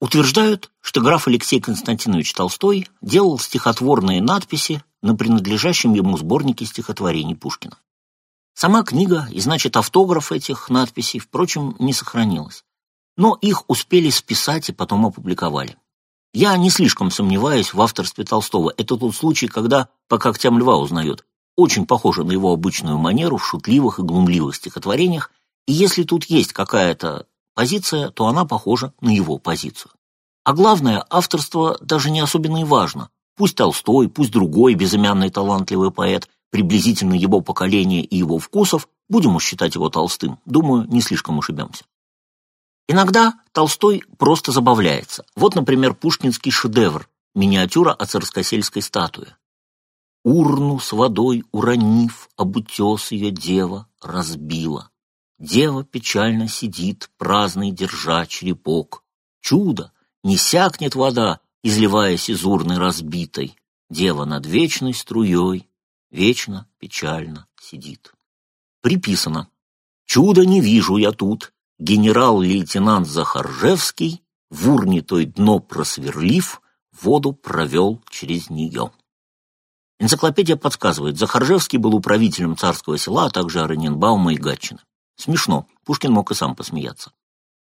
утверждают, что граф Алексей Константинович Толстой делал стихотворные надписи на принадлежащем ему сборнике стихотворений Пушкина. Сама книга и, значит, автограф этих надписей, впрочем, не сохранилась. Но их успели списать и потом опубликовали. Я не слишком сомневаюсь в авторстве Толстого. Это тот случай, когда по когтям льва узнает. Очень похоже на его обычную манеру в шутливых и глумливых стихотворениях, и если тут есть какая-то позиция, то она похожа на его позицию. А главное, авторство даже не особенно и важно. Пусть Толстой, пусть другой безымянный талантливый поэт, приблизительно его поколения и его вкусов, будем уж считать его Толстым, думаю, не слишком ошибемся. Иногда Толстой просто забавляется. Вот, например, пушкинский шедевр «Миниатюра о царскосельской статуе». Урну с водой уронив, об утес ее дева разбила. Дева печально сидит, праздный держа черепок. Чудо! Не сякнет вода, изливаясь из урны разбитой. Дева над вечной струей вечно печально сидит. Приписано. Чудо не вижу я тут. Генерал-лейтенант Захаржевский, в урне той дно просверлив, воду провел через нее. Энциклопедия подсказывает, Захаржевский был управителем царского села, а также Араненбаума и Гатчины. Смешно, Пушкин мог и сам посмеяться.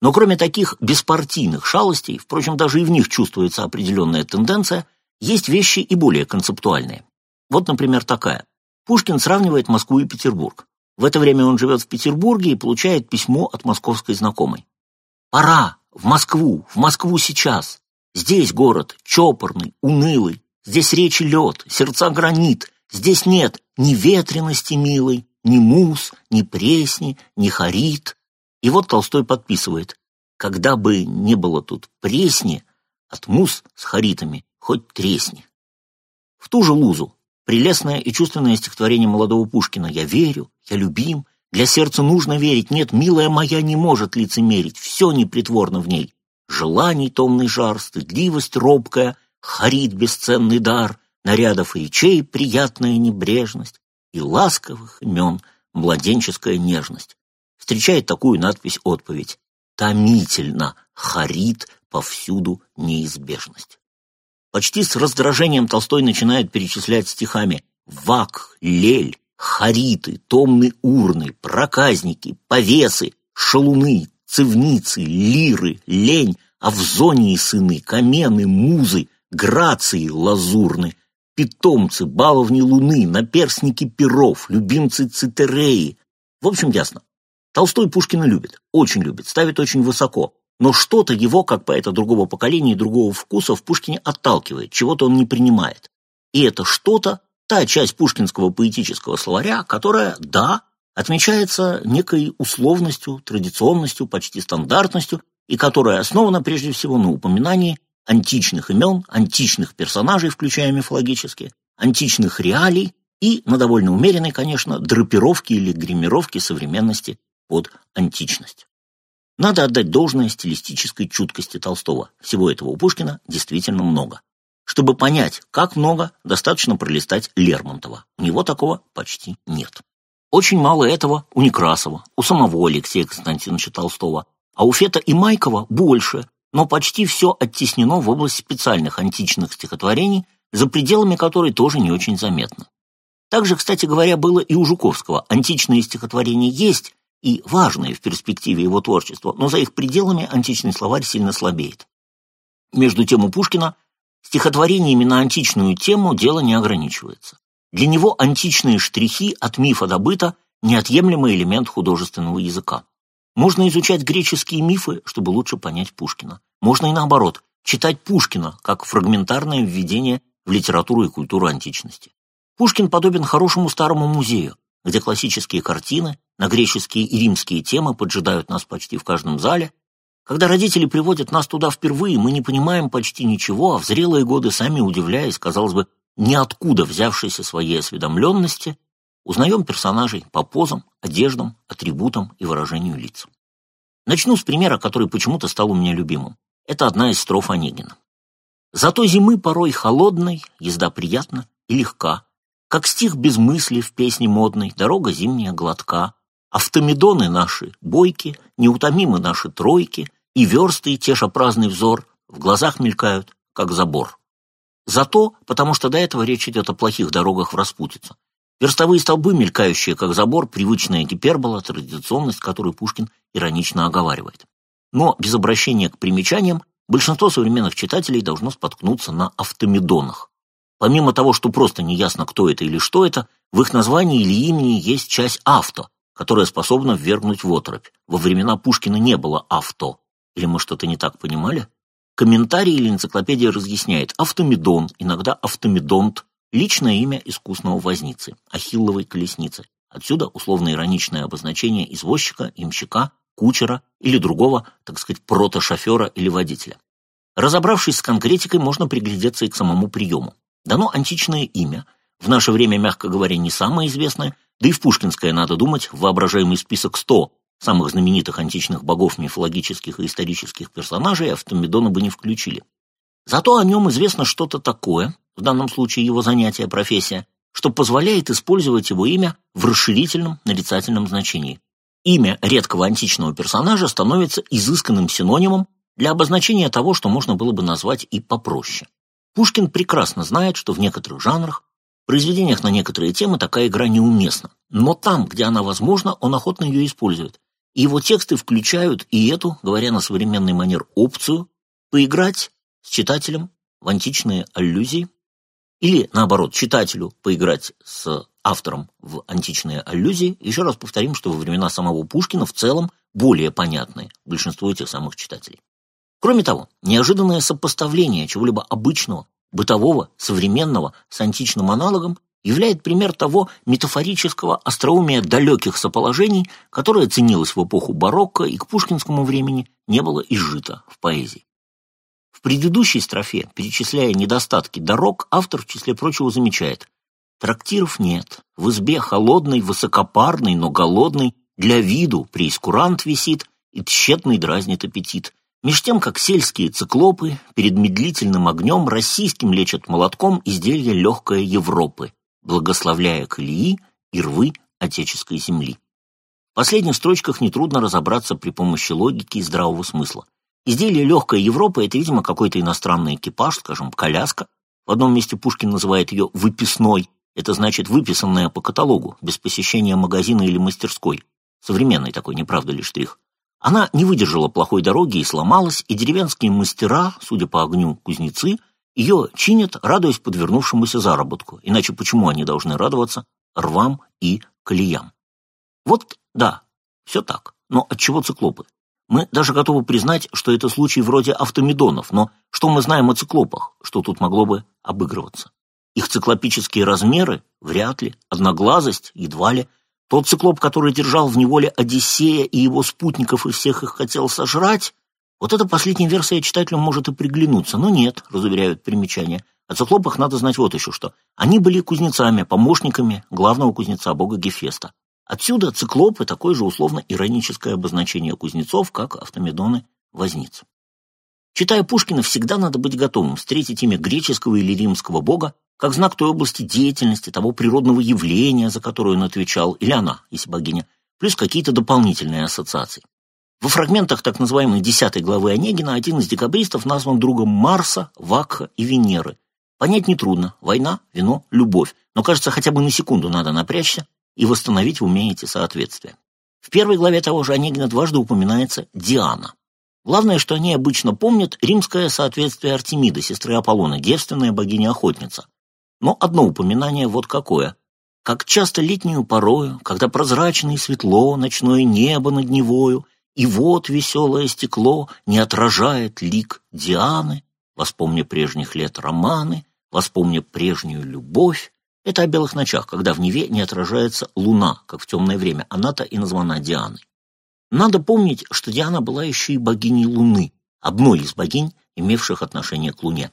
Но кроме таких беспартийных шалостей, впрочем, даже и в них чувствуется определенная тенденция, есть вещи и более концептуальные. Вот, например, такая. Пушкин сравнивает Москву и Петербург. В это время он живет в Петербурге и получает письмо от московской знакомой. «Пора! В Москву! В Москву сейчас! Здесь город чопорный, унылый, здесь речи лед, сердца гранит, здесь нет ни ветренности милой, ни мус, ни пресни, ни харит». И вот Толстой подписывает «Когда бы не было тут пресни, от мус с харитами хоть тресни». В ту же лузу Прелестное и чувственное стихотворение молодого Пушкина «Я верю, я любим, для сердца нужно верить, нет, милая моя не может лицемерить, все непритворно в ней. Желаний томный жар, стыдливость робкая, харит бесценный дар, нарядов и речей приятная небрежность и ласковых имен младенческая нежность. Встречает такую надпись отповедь «Томительно харит повсюду неизбежность». Почти с раздражением Толстой начинает перечислять стихами «Вак», «Лель», «Хариты», «Томны урны», «Проказники», «Повесы», «Шалуны», «Цивницы», «Лиры», «Лень», «Авзонии сыны», «Камены», «Музы», «Грации» лазурны, «Питомцы», «Баловни луны», «Наперсники перов», «Любимцы цитереи». В общем, ясно. Толстой Пушкина любит, очень любит, ставит очень высоко, но что-то его, как поэта другого поколения и другого вкуса, в Пушкине отталкивает, чего-то он не принимает. И это что-то, та часть пушкинского поэтического словаря, которая, да, отмечается некой условностью, традиционностью, почти стандартностью, и которая основана прежде всего на упоминании античных имен, античных персонажей, включая мифологические, античных реалий и на довольно умеренной, конечно, драпировке или гримировке современности под античность. Надо отдать должное стилистической чуткости Толстого. Всего этого у Пушкина действительно много. Чтобы понять, как много, достаточно пролистать Лермонтова. У него такого почти нет. Очень мало этого у Некрасова, у самого Алексея Константиновича Толстого, а у Фета и Майкова больше, но почти все оттеснено в область специальных античных стихотворений, за пределами которой тоже не очень заметно. Также, кстати говоря, было и у Жуковского. Античные стихотворения есть, и важные в перспективе его творчества, но за их пределами античный словарь сильно слабеет. Между тем у Пушкина стихотворениями на античную тему дело не ограничивается. Для него античные штрихи от мифа до быта – неотъемлемый элемент художественного языка. Можно изучать греческие мифы, чтобы лучше понять Пушкина. Можно и наоборот, читать Пушкина как фрагментарное введение в литературу и культуру античности. Пушкин подобен хорошему старому музею, где классические картины на греческие и римские темы поджидают нас почти в каждом зале. Когда родители приводят нас туда впервые, мы не понимаем почти ничего, а в зрелые годы, сами удивляясь, казалось бы, ниоткуда взявшейся своей осведомленности, узнаем персонажей по позам, одеждам, атрибутам и выражению лиц. Начну с примера, который почему-то стал у меня любимым. Это одна из строф Онегина. «Зато зимы порой холодной, езда приятна и легка, как стих без мысли в песне модной, дорога зимняя гладка. Автомедоны наши бойки, неутомимы наши тройки, и версты, теша праздный взор, в глазах мелькают, как забор. Зато, потому что до этого речь идет о плохих дорогах в распутицу. Верстовые столбы, мелькающие как забор, привычная гипербола, традиционность, которую Пушкин иронично оговаривает. Но без обращения к примечаниям большинство современных читателей должно споткнуться на автомедонах. Помимо того, что просто неясно, кто это или что это, в их названии или имени есть часть «авто», которая способна ввергнуть в оторопь. Во времена Пушкина не было «авто». Или мы что-то не так понимали? Комментарий или энциклопедия разъясняет автомедон, иногда автомедонт, личное имя искусного возницы, ахилловой колесницы. Отсюда условно-ироничное обозначение извозчика, имщика, кучера или другого, так сказать, протошофера или водителя. Разобравшись с конкретикой, можно приглядеться и к самому приему. Дано античное имя, в наше время, мягко говоря, не самое известное, да и в пушкинское, надо думать, в воображаемый список 100 самых знаменитых античных богов, мифологических и исторических персонажей Автомедона бы не включили. Зато о нем известно что-то такое, в данном случае его занятие, профессия, что позволяет использовать его имя в расширительном нарицательном значении. Имя редкого античного персонажа становится изысканным синонимом для обозначения того, что можно было бы назвать и попроще. Пушкин прекрасно знает, что в некоторых жанрах, произведениях на некоторые темы такая игра неуместна, но там, где она возможна, он охотно ее использует. И его тексты включают и эту, говоря на современный манер, опцию поиграть с читателем в античные аллюзии, или, наоборот, читателю поиграть с автором в античные аллюзии. Еще раз повторим, что во времена самого Пушкина в целом более понятны большинству этих самых читателей. Кроме того, неожиданное сопоставление чего-либо обычного, бытового, современного с античным аналогом являет пример того метафорического остроумия далеких соположений, которое ценилось в эпоху барокко и к пушкинскому времени не было изжито в поэзии. В предыдущей строфе, перечисляя недостатки дорог, автор, в числе прочего, замечает «Трактиров нет, в избе холодный, высокопарный, но голодный, для виду преискурант висит, и тщетный дразнит аппетит. Меж тем, как сельские циклопы перед медлительным огнем российским лечат молотком изделия легкое Европы, благословляя колеи и рвы отеческой земли. В последних строчках нетрудно разобраться при помощи логики и здравого смысла. Изделие легкое Европы – это, видимо, какой-то иностранный экипаж, скажем, коляска. В одном месте Пушкин называет ее «выписной», это значит выписанная по каталогу, без посещения магазина или мастерской. Современный такой, не правда ли, штрих. Она не выдержала плохой дороги и сломалась, и деревенские мастера, судя по огню кузнецы, ее чинят, радуясь подвернувшемуся заработку. Иначе почему они должны радоваться рвам и колеям? Вот, да, все так. Но от чего циклопы? Мы даже готовы признать, что это случай вроде автомедонов, но что мы знаем о циклопах, что тут могло бы обыгрываться? Их циклопические размеры? Вряд ли. Одноглазость? Едва ли. Тот циклоп, который держал в неволе Одиссея и его спутников и всех их хотел сожрать, вот эта последняя версия читателю может и приглянуться, но нет, разуверяют примечания. О циклопах надо знать вот еще что. Они были кузнецами, помощниками главного кузнеца бога Гефеста. Отсюда циклопы – такое же условно-ироническое обозначение кузнецов, как автомедоны возниц. Читая Пушкина, всегда надо быть готовым встретить имя греческого или римского бога как знак той области деятельности, того природного явления, за которое он отвечал, или она, если богиня, плюс какие-то дополнительные ассоциации. Во фрагментах так называемой десятой главы Онегина один из декабристов назван другом Марса, Вакха и Венеры. Понять нетрудно. Война, вино, любовь. Но, кажется, хотя бы на секунду надо напрячься и восстановить в уме эти соответствия. В первой главе того же Онегина дважды упоминается Диана. Главное, что они обычно помнят римское соответствие Артемиды, сестры Аполлона, девственная богиня-охотница. Но одно упоминание вот какое. Как часто летнюю порою, когда прозрачно и светло ночное небо над Невою, и вот веселое стекло не отражает лик Дианы, воспомня прежних лет романы, воспомня прежнюю любовь. Это о белых ночах, когда в Неве не отражается луна, как в темное время. Она-то и названа Дианой. Надо помнить, что Диана была еще и богиней Луны, одной из богинь, имевших отношение к Луне.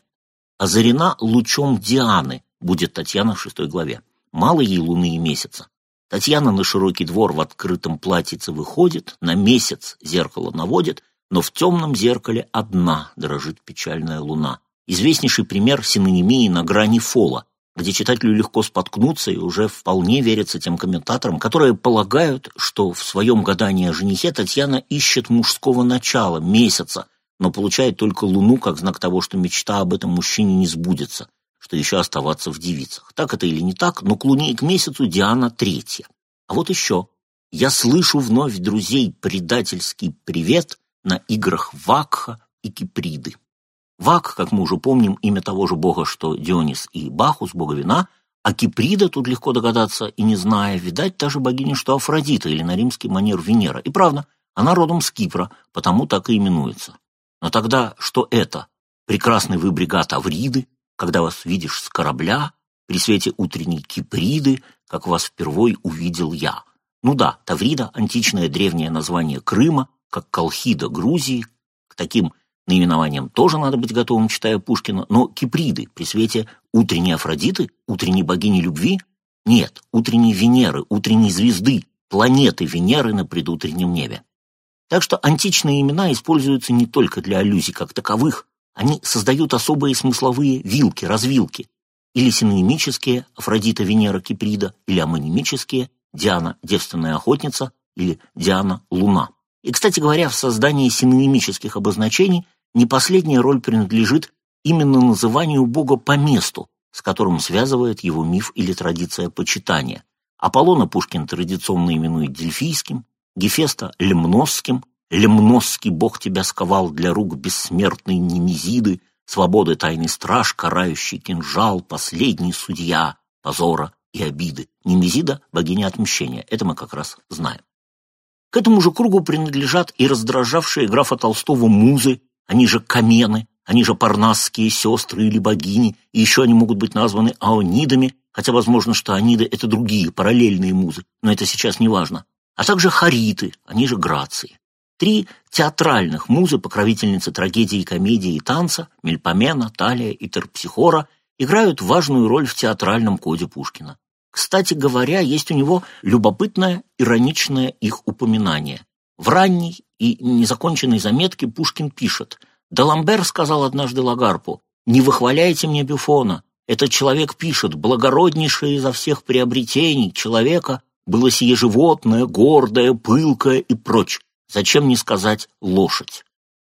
Озарена лучом Дианы будет Татьяна в шестой главе. Мало ей Луны и месяца. Татьяна на широкий двор в открытом платьице выходит, на месяц зеркало наводит, но в темном зеркале одна дрожит печальная луна. Известнейший пример синонимии на грани фола, где читателю легко споткнуться и уже вполне верится тем комментаторам, которые полагают, что в своем гадании о женихе Татьяна ищет мужского начала, месяца, но получает только луну как знак того, что мечта об этом мужчине не сбудется, что еще оставаться в девицах. Так это или не так, но к луне и к месяцу Диана третья. А вот еще. Я слышу вновь друзей предательский привет на играх Вакха и Киприды. Вак, как мы уже помним, имя того же бога, что Дионис и Бахус, бога вина, а Киприда, тут легко догадаться и не зная, видать, та же богиня, что Афродита или на римский манер Венера. И правда, она родом с Кипра, потому так и именуется. Но тогда что это? Прекрасный вы бригад Авриды, когда вас видишь с корабля, при свете утренней Киприды, как вас впервой увидел я. Ну да, Таврида – античное древнее название Крыма, как Колхида Грузии, к таким наименованиям тоже надо быть готовым, читая Пушкина, но Киприды при свете утренней Афродиты, утренней богини любви? Нет, утренней Венеры, утренней звезды, планеты Венеры на предутреннем небе. Так что античные имена используются не только для аллюзий как таковых, они создают особые смысловые вилки, развилки, или синонимические Афродита, Венера, Киприда, или амонимические Диана, девственная охотница, или Диана, луна. И, кстати говоря, в создании синонимических обозначений не последняя роль принадлежит именно называнию Бога по месту, с которым связывает его миф или традиция почитания. Аполлона Пушкин традиционно именует Дельфийским, Гефеста — Лемносским, Лемносский бог тебя сковал для рук бессмертной Немезиды, свободы тайный страж, карающий кинжал, последний судья, позора и обиды. Немезида — богиня отмщения, это мы как раз знаем. К этому же кругу принадлежат и раздражавшие графа Толстого музы, они же камены, они же парнасские сестры или богини, и еще они могут быть названы аонидами, хотя возможно, что аниды — это другие, параллельные музы, но это сейчас не важно а также хариты, они же грации. Три театральных музы, покровительницы трагедии, комедии и танца, Мельпомена, Талия и Терпсихора, играют важную роль в театральном коде Пушкина. Кстати говоря, есть у него любопытное, ироничное их упоминание. В ранней и незаконченной заметке Пушкин пишет «Даламбер сказал однажды Лагарпу, не выхваляйте мне Бюфона, этот человек пишет, благороднейшее изо всех приобретений человека было сие животное, гордое, пылкое и прочь. Зачем не сказать лошадь?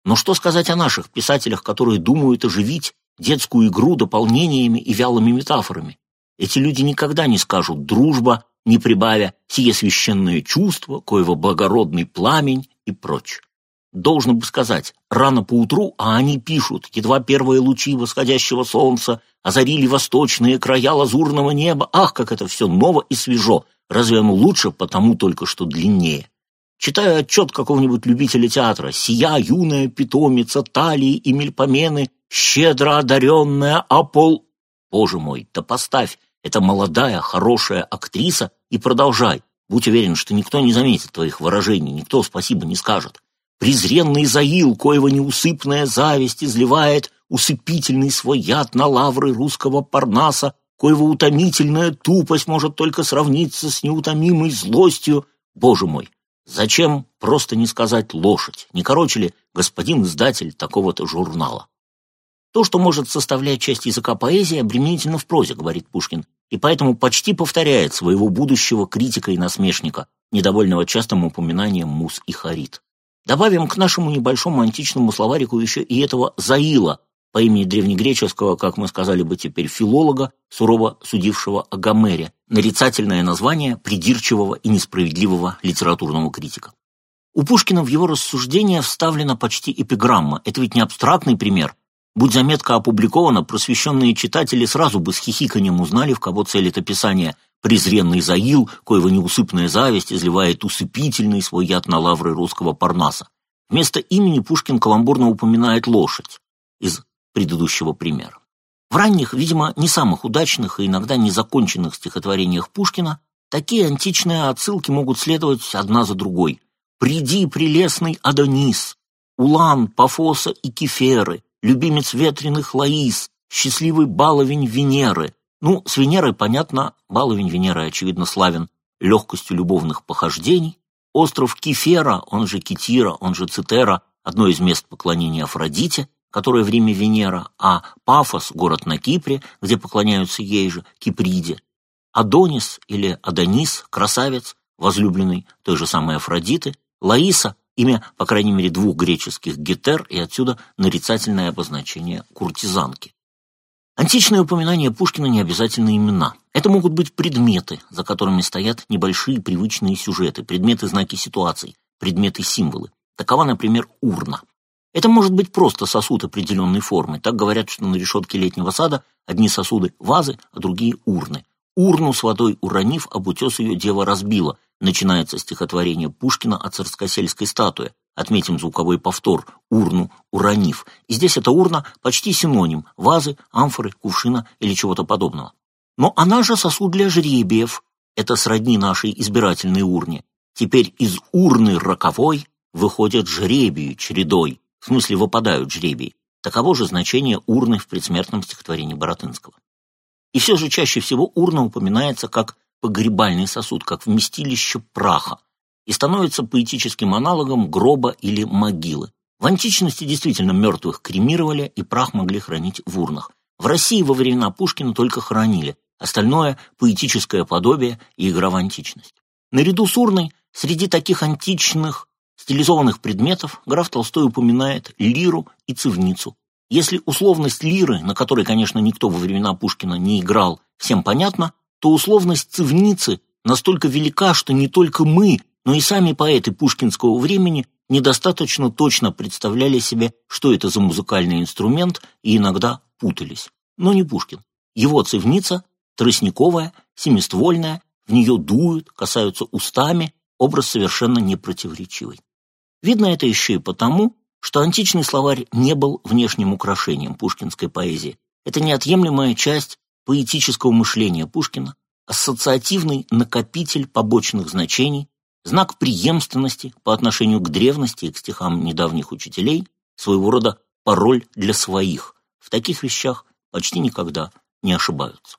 Но что сказать о наших писателях, которые думают оживить детскую игру дополнениями и вялыми метафорами? Эти люди никогда не скажут «дружба», не прибавя «сие священное чувство», «коего благородный пламень» и прочь. Должно бы сказать, рано поутру, а они пишут, едва первые лучи восходящего солнца озарили восточные края лазурного неба. Ах, как это все ново и свежо! Разве оно лучше, потому только что длиннее? Читаю отчет какого-нибудь любителя театра. «Сия юная питомица талии и мельпомены, щедро одаренная, а пол...» Боже мой, да поставь, это молодая, хорошая актриса и продолжай. Будь уверен, что никто не заметит твоих выражений, никто спасибо не скажет. Презренный Заил, коего неусыпная зависть изливает усыпительный свой яд на лавры русского Парнаса, коего утомительная тупость может только сравниться с неутомимой злостью. Боже мой, зачем просто не сказать лошадь? Не короче ли господин издатель такого-то журнала? То, что может составлять часть языка поэзии, обременительно в прозе, говорит Пушкин, и поэтому почти повторяет своего будущего критика и насмешника, недовольного частым упоминанием мус и харит. Добавим к нашему небольшому античному словарику еще и этого Заила, по имени древнегреческого, как мы сказали бы теперь, филолога, сурово судившего о Гомере, нарицательное название придирчивого и несправедливого литературного критика. У Пушкина в его рассуждения вставлена почти эпиграмма. Это ведь не абстрактный пример. Будь заметка опубликована, просвещенные читатели сразу бы с хихиканием узнали, в кого целит описание презренный Заил, коего неусыпная зависть изливает усыпительный свой яд на лавры русского Парнаса. Вместо имени Пушкин каламбурно упоминает лошадь из предыдущего примера. В ранних, видимо, не самых удачных и иногда незаконченных стихотворениях Пушкина такие античные отсылки могут следовать одна за другой. «Приди, прелестный Адонис», «Улан, Пафоса и Кеферы», «Любимец ветреных Лаис», «Счастливый баловень Венеры». Ну, с Венерой, понятно, баловень Венеры, очевидно, славен легкостью любовных похождений. Остров Кефера, он же Китира, он же Цитера, одно из мест поклонения Афродите, которое в Риме Венера, а Пафос – город на Кипре, где поклоняются ей же, Киприде. Адонис или Адонис – красавец, возлюбленный той же самой Афродиты, Лаиса имя, по крайней мере, двух греческих гетер и отсюда нарицательное обозначение куртизанки. Античные упоминания Пушкина не обязательно имена. Это могут быть предметы, за которыми стоят небольшие привычные сюжеты, предметы-знаки ситуаций, предметы-символы. Такова, например, урна. Это может быть просто сосуд определенной формы. Так говорят, что на решетке летнего сада одни сосуды – вазы, а другие – урны. Урну с водой уронив, об утес ее дева разбила. Начинается стихотворение Пушкина о царскосельской статуе. Отметим звуковой повтор «урну», «уронив». И здесь эта урна почти синоним вазы, амфоры, кувшина или чего-то подобного. Но она же сосуд для жребиев. Это сродни нашей избирательной урне. Теперь из урны роковой выходят жребии чередой. В смысле, выпадают жребии. Таково же значение урны в предсмертном стихотворении Боротынского. И все же чаще всего урна упоминается как погребальный сосуд, как вместилище праха, и становится поэтическим аналогом гроба или могилы. В античности действительно мертвых кремировали и прах могли хранить в урнах. В России во времена Пушкина только хранили, остальное – поэтическое подобие и игра в античность. Наряду с урной среди таких античных стилизованных предметов граф Толстой упоминает лиру и цивницу, если условность лиры, на которой, конечно, никто во времена Пушкина не играл, всем понятна, то условность цивницы настолько велика, что не только мы, но и сами поэты пушкинского времени недостаточно точно представляли себе, что это за музыкальный инструмент, и иногда путались. Но не Пушкин. Его цивница тростниковая, семиствольная, в нее дуют, касаются устами, образ совершенно непротиворечивый. Видно это еще и потому, что античный словарь не был внешним украшением пушкинской поэзии. Это неотъемлемая часть поэтического мышления Пушкина, ассоциативный накопитель побочных значений, знак преемственности по отношению к древности и к стихам недавних учителей, своего рода пароль для своих. В таких вещах почти никогда не ошибаются.